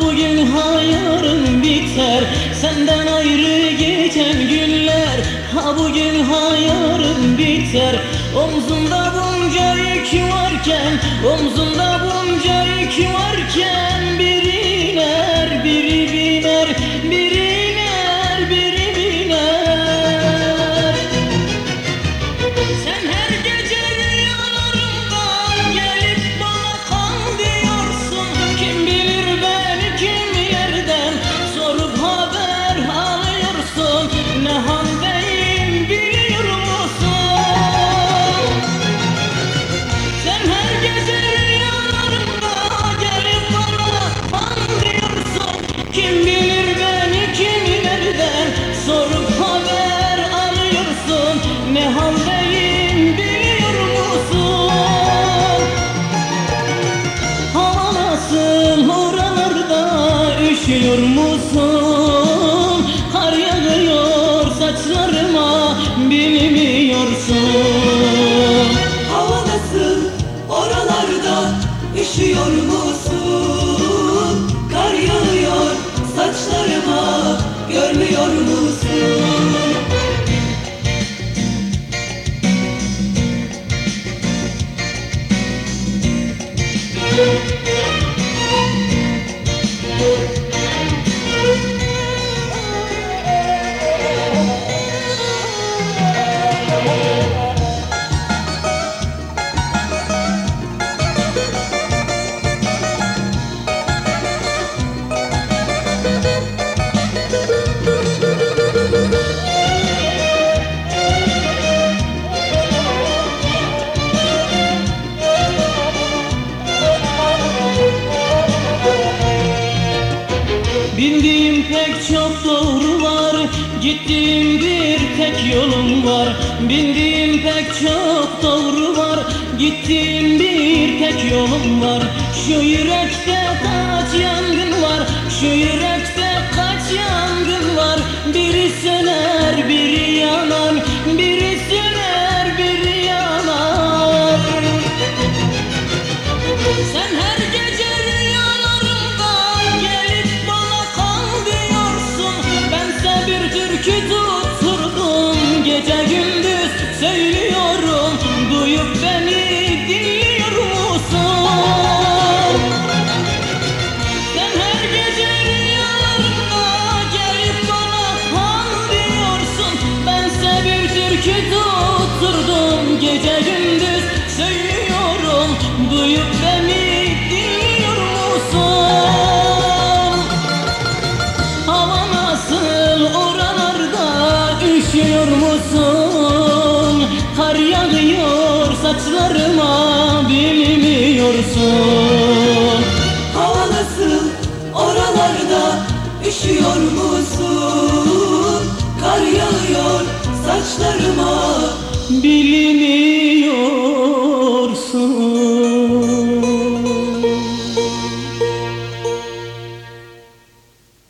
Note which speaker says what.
Speaker 1: bugün ha yarın biter Senden ayrı geçen günler. Ha bugün ha yarın biter. Omzumda bunca yük varken Omzumda bunca yük varken bilmiyorsun.
Speaker 2: Hava nasıl oralarda üşüyor musun? Kar yağıyor saçlarıma görmüyor musun?
Speaker 1: Müzik Gittiğim bir tek yolum var. Bildiğim pek çok doğru var. Gittiğim bir tek yolum var. Şu yürekte daha Üşüyor musun? Kar yağıyor saçlarıma Bilin